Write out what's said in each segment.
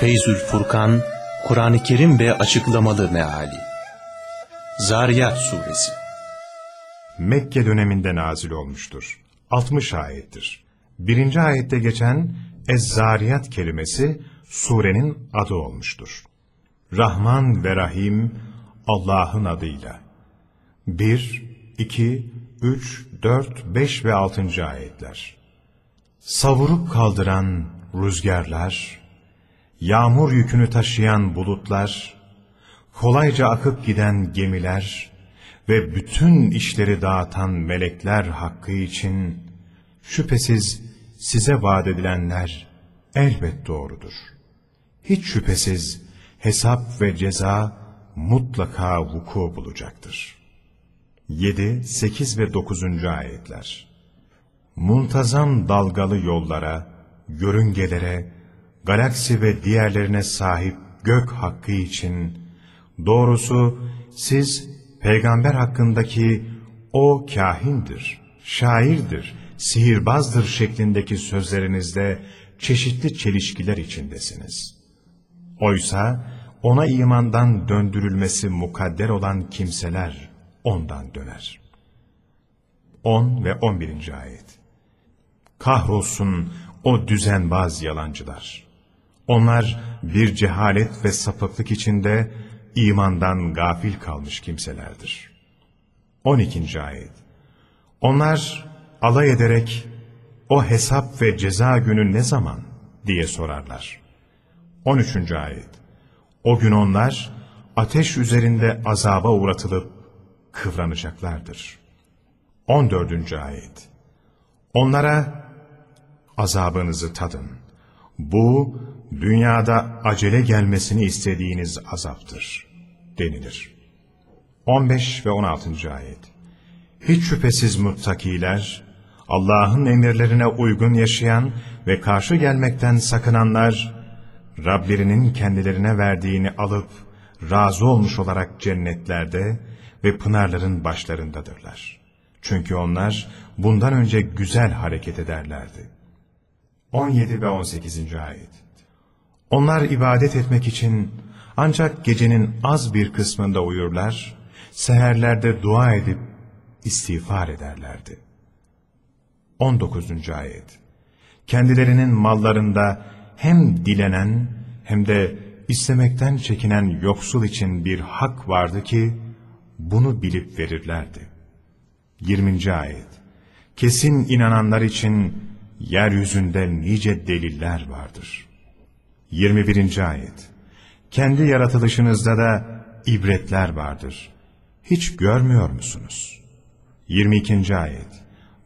Feyzül Furkan, Kur'an-ı Kerim ve açıklamalı meali. Zariyat Suresi Mekke döneminde nazil olmuştur. 60 ayettir. Birinci ayette geçen Ez-Zariyat kelimesi surenin adı olmuştur. Rahman ve Rahim Allah'ın adıyla. 1, 2, 3, 4, 5 ve 6. ayetler. Savurup kaldıran rüzgarlar, yağmur yükünü taşıyan bulutlar, kolayca akıp giden gemiler ve bütün işleri dağıtan melekler hakkı için şüphesiz size vaat edilenler elbet doğrudur. Hiç şüphesiz hesap ve ceza mutlaka vuku bulacaktır. 7, 8 ve 9. ayetler Muntazam dalgalı yollara, yörüngelere, galaksi ve diğerlerine sahip gök hakkı için, doğrusu siz peygamber hakkındaki o kahindir, şairdir, sihirbazdır şeklindeki sözlerinizde çeşitli çelişkiler içindesiniz. Oysa ona imandan döndürülmesi mukadder olan kimseler ondan döner. 10 ve 11. ayet Kahrolsun o düzenbaz yalancılar. Onlar bir cehalet ve sapıklık içinde imandan gafil kalmış kimselerdir. 12. ayet Onlar alay ederek o hesap ve ceza günü ne zaman diye sorarlar. 13. ayet O gün onlar ateş üzerinde azaba uğratılıp kıvranacaklardır. 14. ayet Onlara azabınızı tadın. Bu dünyada acele gelmesini istediğiniz azaptır denilir. 15 ve 16. ayet Hiç şüphesiz muttakiler, Allah'ın emirlerine uygun yaşayan ve karşı gelmekten sakınanlar, Rablerinin kendilerine verdiğini alıp, razı olmuş olarak cennetlerde ve pınarların başlarındadırlar. Çünkü onlar bundan önce güzel hareket ederlerdi. 17 ve 18. ayet Onlar ibadet etmek için ancak gecenin az bir kısmında uyurlar, seherlerde dua edip istiğfar ederlerdi. 19. ayet Kendilerinin mallarında hem dilenen hem de istemekten çekinen yoksul için bir hak vardı ki bunu bilip verirlerdi. 20. ayet Kesin inananlar için yeryüzünde nice deliller vardır. 21. ayet Kendi yaratılışınızda da ibretler vardır. Hiç görmüyor musunuz? 22. ayet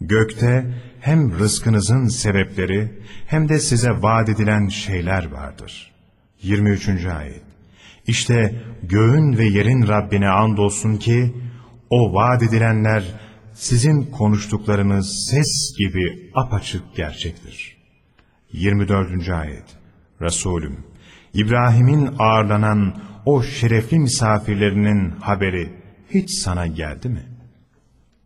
Gökte hem rızkınızın sebepleri hem de size vaat edilen şeyler vardır. 23. ayet İşte göğün ve yerin Rabbine andolsun ki o vaat edilenler sizin konuştuklarınız ses gibi apaçık gerçektir. 24. ayet Resulüm İbrahim'in ağırlanan o şerefli misafirlerinin haberi hiç sana geldi mi?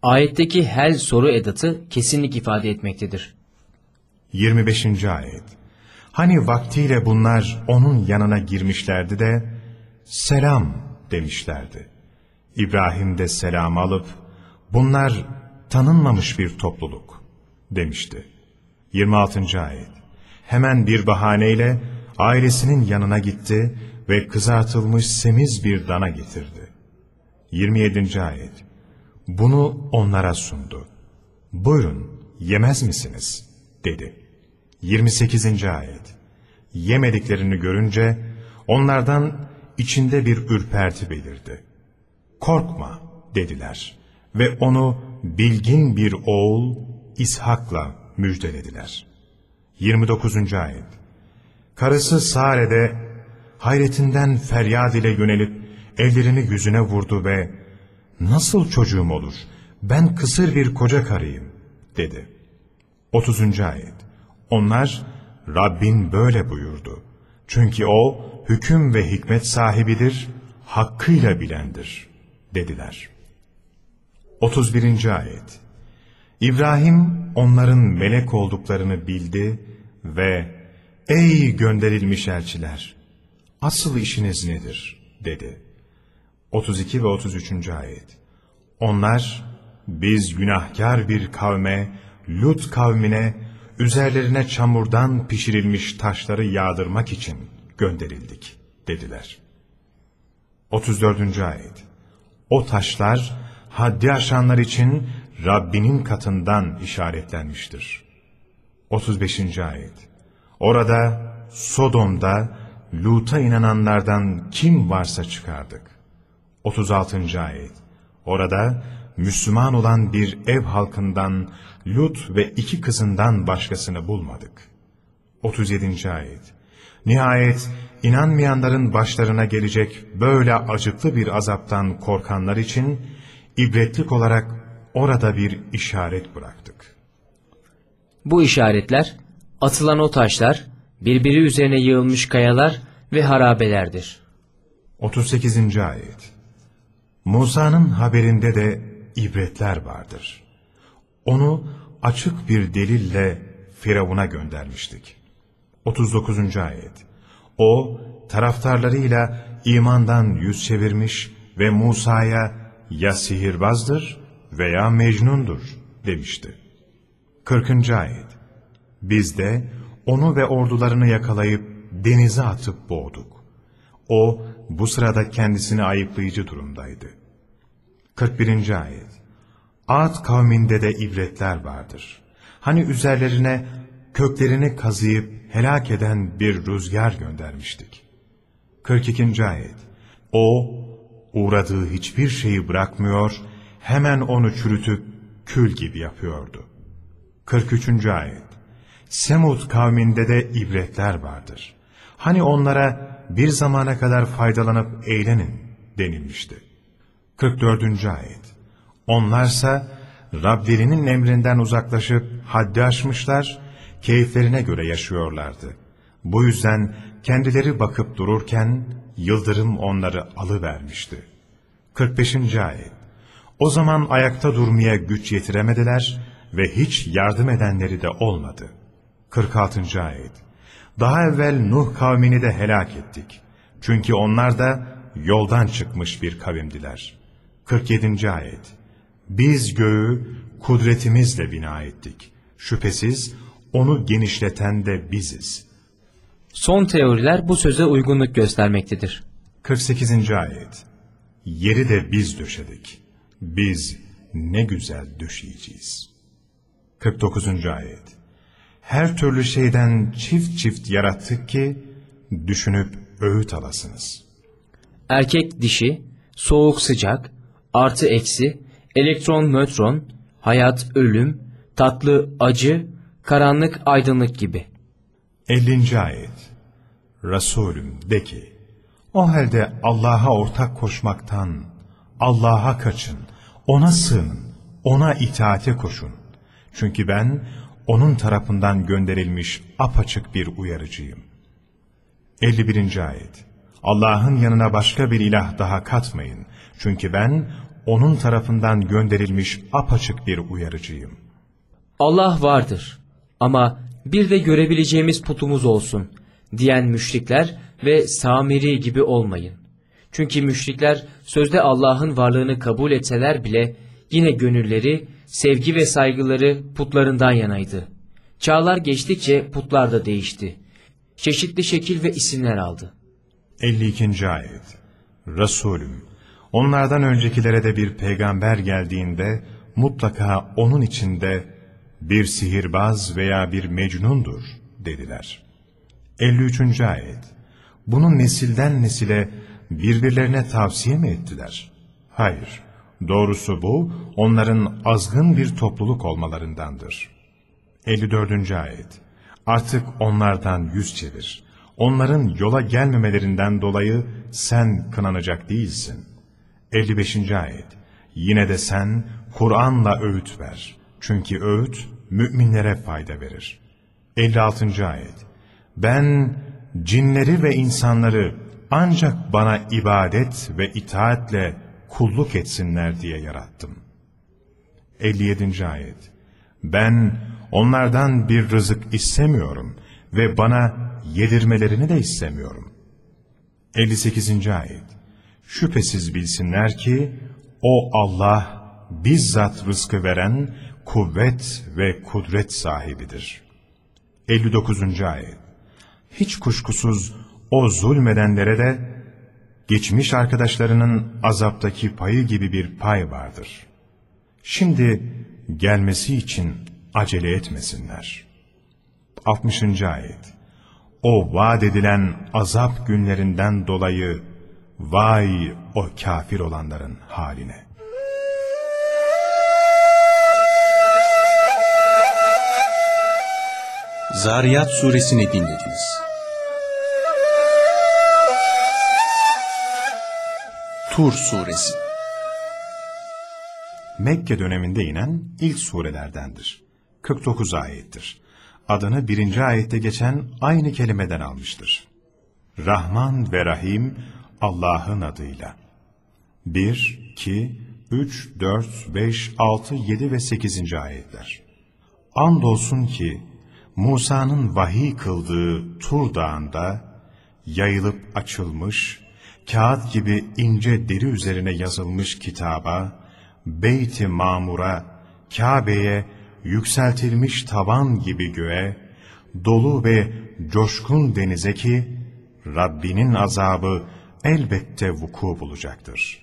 Ayetteki hel soru edatı kesinlik ifade etmektedir. 25. ayet Hani vaktiyle bunlar onun yanına girmişlerdi de selam demişlerdi. İbrahim de selam alıp bunlar tanınmamış bir topluluk demişti. 26. ayet Hemen bir bahaneyle ailesinin yanına gitti ve kızartılmış semiz bir dana getirdi. 27. ayet Bunu onlara sundu. Buyurun yemez misiniz? dedi. 28. ayet Yemediklerini görünce onlardan içinde bir ürperti belirdi. Korkma dediler ve onu bilgin bir oğul İshak'la müjdelediler. 29. ayet Karısı Sare'de hayretinden feryat ile yönelip ellerini yüzüne vurdu ve ''Nasıl çocuğum olur, ben kısır bir koca karıyım.'' dedi. 30. ayet Onlar Rabbin böyle buyurdu. Çünkü O hüküm ve hikmet sahibidir, hakkıyla bilendir dediler. 31. ayet İbrahim onların melek olduklarını bildi ve ''Ey gönderilmiş elçiler! asıl işiniz nedir? dedi. 32 ve 33. ayet. Onlar, biz günahkar bir kavme, Lut kavmine, üzerlerine çamurdan pişirilmiş taşları yağdırmak için gönderildik, dediler. 34. ayet. O taşlar, haddi aşanlar için Rabbinin katından işaretlenmiştir. 35. ayet. Orada, Sodom'da, Lut'a inananlardan kim varsa çıkardık. 36. ayet. Orada Müslüman olan bir ev halkından Lut ve iki kızından başkasını bulmadık. 37. ayet. Nihayet inanmayanların başlarına gelecek böyle acıklı bir azaptan korkanlar için ibretlik olarak orada bir işaret bıraktık. Bu işaretler, atılan o taşlar, birbiri üzerine yığılmış kayalar ve harabelerdir. 38. ayet. Musa'nın haberinde de ibretler vardır. Onu açık bir delille Firavun'a göndermiştik. 39. ayet. O taraftarlarıyla imandan yüz çevirmiş ve Musa'ya ya sihirbazdır veya mecnundur demişti. 40. ayet. Biz de onu ve ordularını yakalayıp denize atıp boğduk. O bu sırada kendisini ayıplayıcı durumdaydı. 41. ayet Ad kavminde de ibretler vardır. Hani üzerlerine köklerini kazıyıp helak eden bir rüzgar göndermiştik. 42. ayet O uğradığı hiçbir şeyi bırakmıyor, hemen onu çürütüp kül gibi yapıyordu. 43. ayet Semud kavminde de ibretler vardır. Hani onlara bir zamana kadar faydalanıp eğlenin denilmişti. 44. ayet Onlarsa Rablerinin emrinden uzaklaşıp haddi aşmışlar, keyiflerine göre yaşıyorlardı. Bu yüzden kendileri bakıp dururken yıldırım onları alıvermişti. 45. ayet O zaman ayakta durmaya güç yetiremediler ve hiç yardım edenleri de olmadı. 46. ayet Daha evvel Nuh kavmini de helak ettik. Çünkü onlar da yoldan çıkmış bir kavimdiler. 47. ayet Biz göğü kudretimizle bina ettik. Şüphesiz onu genişleten de biziz. Son teoriler bu söze uygunluk göstermektedir. 48. ayet Yeri de biz döşedik. Biz ne güzel döşeyeceğiz. 49. ayet Her türlü şeyden çift çift yarattık ki düşünüp öğüt alasınız. Erkek dişi, soğuk sıcak, artı eksi, elektron nötron, hayat ölüm, tatlı acı, karanlık aydınlık gibi. 50. ayet Resulüm de ki, o halde Allah'a ortak koşmaktan, Allah'a kaçın, ona sığının, ona itaate koşun. Çünkü ben, onun tarafından gönderilmiş apaçık bir uyarıcıyım. 51. ayet Allah'ın yanına başka bir ilah daha katmayın. Çünkü ben, onun tarafından gönderilmiş apaçık bir uyarıcıyım. Allah vardır ama bir de görebileceğimiz putumuz olsun diyen müşrikler ve Samiri gibi olmayın. Çünkü müşrikler sözde Allah'ın varlığını kabul etseler bile yine gönülleri, sevgi ve saygıları putlarından yanaydı. Çağlar geçtikçe putlar da değişti. Çeşitli şekil ve isimler aldı. 52. ayet Resulüm, onlardan öncekilere de bir peygamber geldiğinde mutlaka onun içinde bir sihirbaz veya bir mecnundur dediler. 53. ayet Bunu nesilden nesile birbirlerine tavsiye mi ettiler? Hayır, doğrusu bu onların azgın bir topluluk olmalarındandır. 54. ayet Artık onlardan yüz çevir. Onların yola gelmemelerinden dolayı sen kınanacak değilsin. 55. ayet Yine de sen Kur'an'la öğüt ver. Çünkü öğüt müminlere fayda verir. 56. ayet Ben cinleri ve insanları ancak bana ibadet ve itaatle kulluk etsinler diye yarattım. 57. ayet Ben onlardan bir rızık istemiyorum ve bana yedirmelerini de istemiyorum. 58. Ayet Şüphesiz bilsinler ki, O Allah bizzat rızkı veren, kuvvet ve kudret sahibidir. 59. Ayet Hiç kuşkusuz o zulmedenlere de, geçmiş arkadaşlarının azaptaki payı gibi bir pay vardır. Şimdi gelmesi için acele etmesinler. 60. Ayet O vaat edilen azap günlerinden dolayı vay o kafir olanların haline. Zariyat suresini dinlediniz. Tur suresi Mekke döneminde inen ilk surelerdendir. 49 ayettir. Adını birinci ayette geçen aynı kelimeden almıştır. Rahman ve Rahim Allah'ın adıyla. 1, 2, 3, 4, 5, 6, 7 ve 8. ayetler. Andolsun ki Musa'nın vahiy kıldığı Tur Dağı'nda yayılıp açılmış, kağıt gibi ince deri üzerine yazılmış kitaba, Beyt-i Mamur'a, Kabe'ye, yükseltilmiş tavan gibi göğe, dolu ve coşkun denize ki, Rabbinin azabı elbette vuku bulacaktır.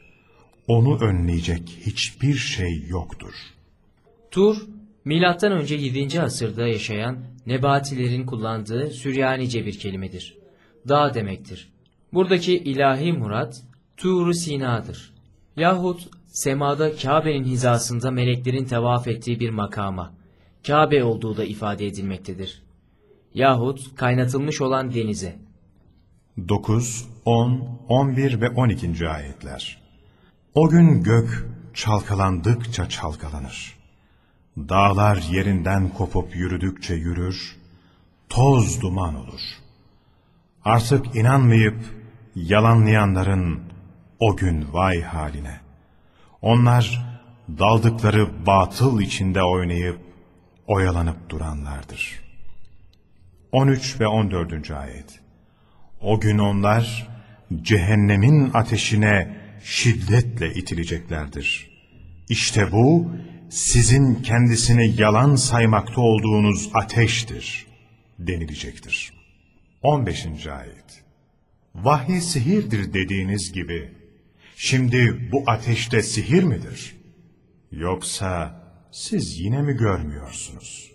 Onu önleyecek hiçbir şey yoktur. Tur, milattan önce 7. asırda yaşayan Nebatilerin kullandığı Süryanice bir kelimedir. Dağ demektir. Buradaki ilahi murat Tur-u Sina'dır. Yahut semada Kabe'nin hizasında meleklerin tevaf ettiği bir makama, Kabe olduğu da ifade edilmektedir. Yahut kaynatılmış olan denize. 9, 10, 11 ve 12. ayetler. O gün gök çalkalandıkça çalkalanır. Dağlar yerinden kopup yürüdükçe yürür, toz duman olur. Artık inanmayıp yalanlayanların o gün vay haline. Onlar daldıkları batıl içinde oynayıp oyalanıp duranlardır. 13 ve 14. ayet. O gün onlar cehennemin ateşine şiddetle itileceklerdir. İşte bu sizin kendisini yalan saymakta olduğunuz ateştir denilecektir. 15. ayet. Vahiy sihirdir dediğiniz gibi şimdi bu ateşte sihir midir? Yoksa siz yine mi görmüyorsunuz?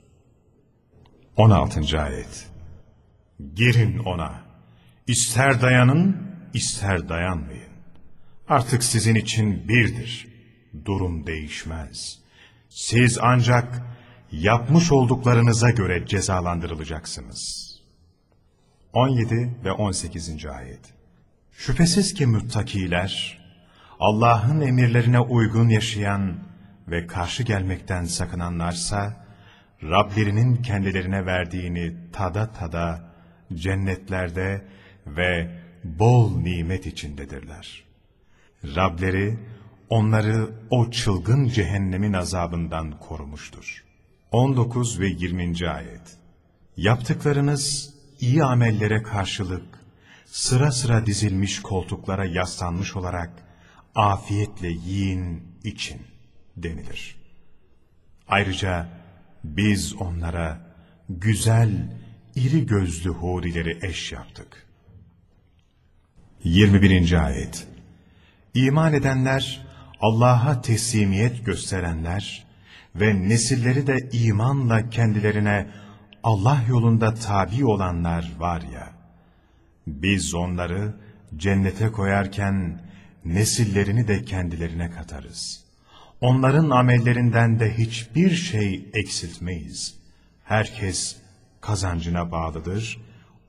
16. ayet. Girin ona. İster dayanın, ister dayanmayın. Artık sizin için birdir. Durum değişmez. Siz ancak yapmış olduklarınıza göre cezalandırılacaksınız. 17 ve 18. ayet. Şüphesiz ki müttakiler, Allah'ın emirlerine uygun yaşayan ve karşı gelmekten sakınanlarsa, Rablerinin kendilerine verdiğini tada tada cennetlerde ve bol nimet içindedirler. Rableri onları o çılgın cehennemin azabından korumuştur. 19 ve 20. ayet Yaptıklarınız iyi amellere karşılık sıra sıra dizilmiş koltuklara yaslanmış olarak afiyetle yiyin için denilir. Ayrıca biz onlara güzel, iri gözlü hurileri eş yaptık. 21. Ayet İman edenler, Allah'a teslimiyet gösterenler ve nesilleri de imanla kendilerine Allah yolunda tabi olanlar var ya, biz onları cennete koyarken nesillerini de kendilerine katarız. Onların amellerinden de hiçbir şey eksiltmeyiz. Herkes kazancına bağlıdır,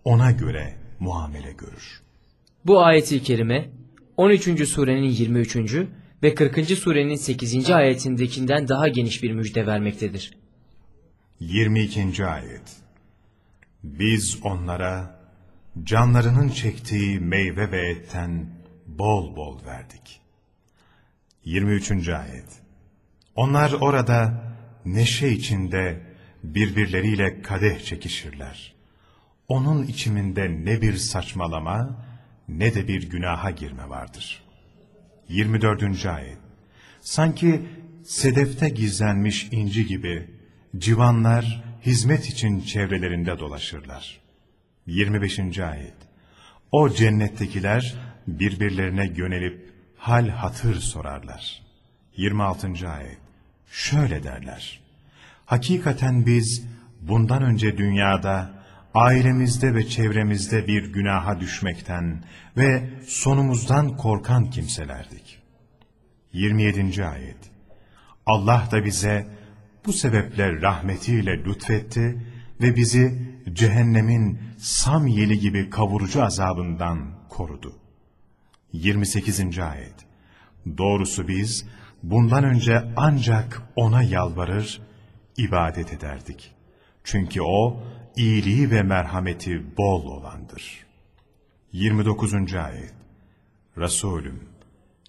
ona göre muamele görür. Bu ayeti kerime 13. surenin 23. ve 40. surenin 8. ayetindekinden daha geniş bir müjde vermektedir. 22. ayet Biz onlara canlarının çektiği meyve ve etten bol bol verdik. 23. ayet Onlar orada neşe içinde birbirleriyle kadeh çekişirler. Onun içiminde ne bir saçmalama ne de bir günaha girme vardır. 24. ayet Sanki sedefte gizlenmiş inci gibi civanlar hizmet için çevrelerinde dolaşırlar. 25. ayet O cennettekiler birbirlerine yönelip hal hatır sorarlar. 26. ayet Şöyle derler. Hakikaten biz bundan önce dünyada ailemizde ve çevremizde bir günaha düşmekten ve sonumuzdan korkan kimselerdik. 27. ayet Allah da bize bu sebeple rahmetiyle lütfetti ve bizi cehennemin sam yeli gibi kavurucu azabından korudu. 28. ayet Doğrusu biz bundan önce ancak O'na yalvarır, ibadet ederdik. Çünkü O, iyiliği ve merhameti bol olandır. 29. ayet Resulüm,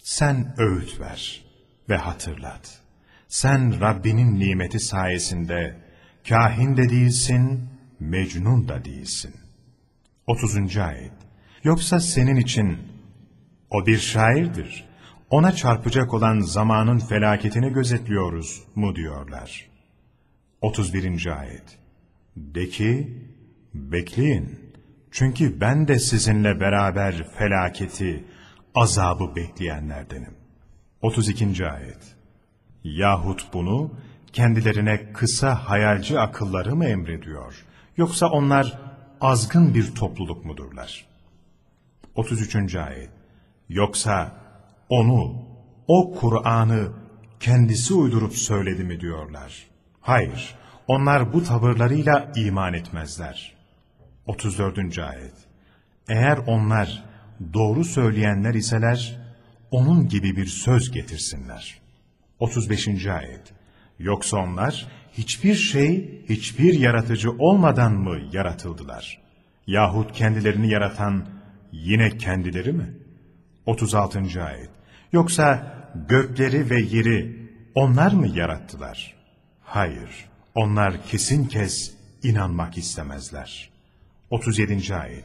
sen öğüt ver ve hatırlat. Sen Rabbinin nimeti sayesinde kahin de değilsin, mecnun da değilsin. 30. ayet Yoksa senin için o bir şairdir. Ona çarpacak olan zamanın felaketini gözetliyoruz mu diyorlar. 31. ayet De ki, bekleyin. Çünkü ben de sizinle beraber felaketi, azabı bekleyenlerdenim. 32. ayet Yahut bunu kendilerine kısa hayalci akılları mı emrediyor? Yoksa onlar azgın bir topluluk mudurlar? 33. ayet Yoksa onu, o Kur'an'ı kendisi uydurup söyledi mi diyorlar. Hayır, onlar bu tavırlarıyla iman etmezler. 34. ayet Eğer onlar doğru söyleyenler iseler, onun gibi bir söz getirsinler. 35. ayet Yoksa onlar hiçbir şey, hiçbir yaratıcı olmadan mı yaratıldılar? Yahut kendilerini yaratan yine kendileri mi? 36. ayet Yoksa gökleri ve yeri onlar mı yarattılar? Hayır, onlar kesin kez inanmak istemezler. 37. ayet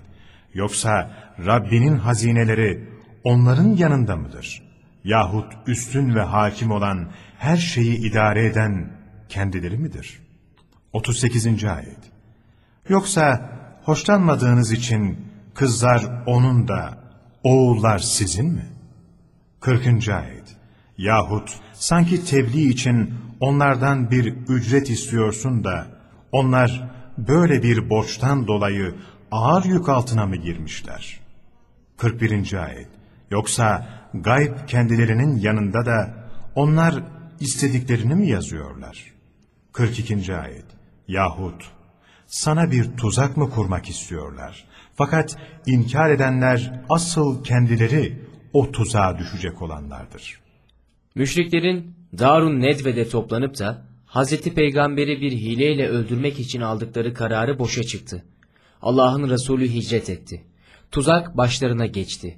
Yoksa Rabbinin hazineleri onların yanında mıdır? Yahut üstün ve hakim olan her şeyi idare eden kendileri midir? 38. ayet Yoksa hoşlanmadığınız için kızlar onun da, oğullar sizin mi? 40. ayet Yahut sanki tebliğ için onlardan bir ücret istiyorsun da, onlar böyle bir borçtan dolayı ağır yük altına mı girmişler? 41. ayet Yoksa gayb kendilerinin yanında da onlar istediklerini mi yazıyorlar? 42. ayet Yahut sana bir tuzak mı kurmak istiyorlar? Fakat inkar edenler asıl kendileri o tuzağa düşecek olanlardır. Müşriklerin Darun Nedve'de toplanıp da Hazreti Peygamber'i bir hileyle öldürmek için aldıkları kararı boşa çıktı. Allah'ın Resulü hicret etti. Tuzak başlarına geçti.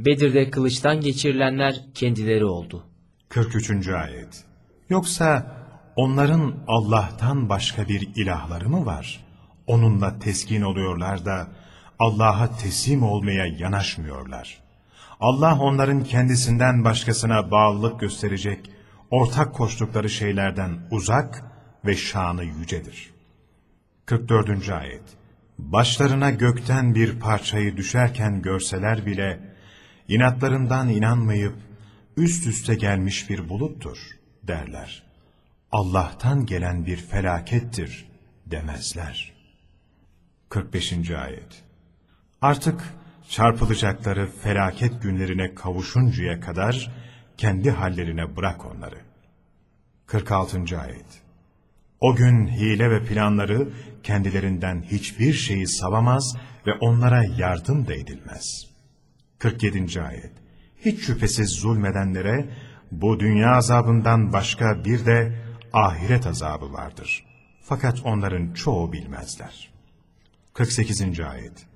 Bedir'de kılıçtan geçirilenler kendileri oldu. 43. ayet Yoksa onların Allah'tan başka bir ilahları mı var? Onunla teskin oluyorlar da Allah'a teslim olmaya yanaşmıyorlar. Allah onların kendisinden başkasına bağlılık gösterecek, ortak koştukları şeylerden uzak ve şanı yücedir. 44. ayet Başlarına gökten bir parçayı düşerken görseler bile, inatlarından inanmayıp, üst üste gelmiş bir buluttur derler. Allah'tan gelen bir felakettir demezler. 45. ayet Artık çarpılacakları felaket günlerine kavuşuncaya kadar kendi hallerine bırak onları. 46. ayet O gün hile ve planları kendilerinden hiçbir şeyi savamaz ve onlara yardım da edilmez. 47. ayet Hiç şüphesiz zulmedenlere bu dünya azabından başka bir de ahiret azabı vardır. Fakat onların çoğu bilmezler. 48. ayet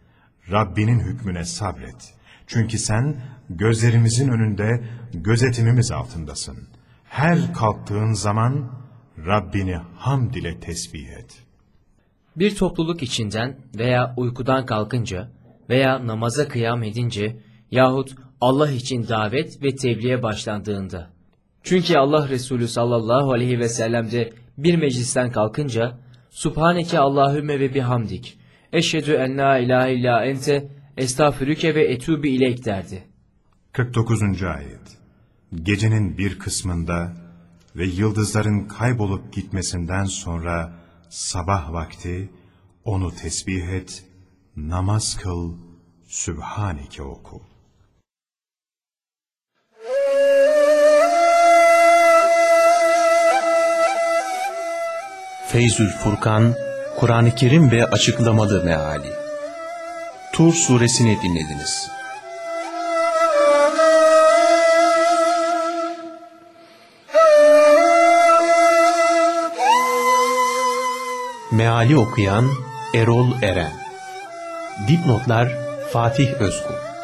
Rabbinin hükmüne sabret. Çünkü sen gözlerimizin önünde gözetimimiz altındasın. Her kalktığın zaman Rabbini hamd ile tesbih et. Bir topluluk içinden veya uykudan kalkınca veya namaza kıyam edince yahut Allah için davet ve tebliğe başlandığında. Çünkü Allah Resulü sallallahu aleyhi ve sellem de bir meclisten kalkınca Subhaneke Allahümme ve bihamdik. Eşhedü en la ilahe illa ente estağfirüke ve etûbü ileyk derdi. 49. Ayet Gecenin bir kısmında ve yıldızların kaybolup gitmesinden sonra sabah vakti onu tesbih et, namaz kıl, Sübhaneke oku. Feyzül Furkan, Kur'an-ı Kerim ve açıklamalı meali. Tur suresini dinlediniz. Meali okuyan Erol Eren Dipnotlar Fatih Özkul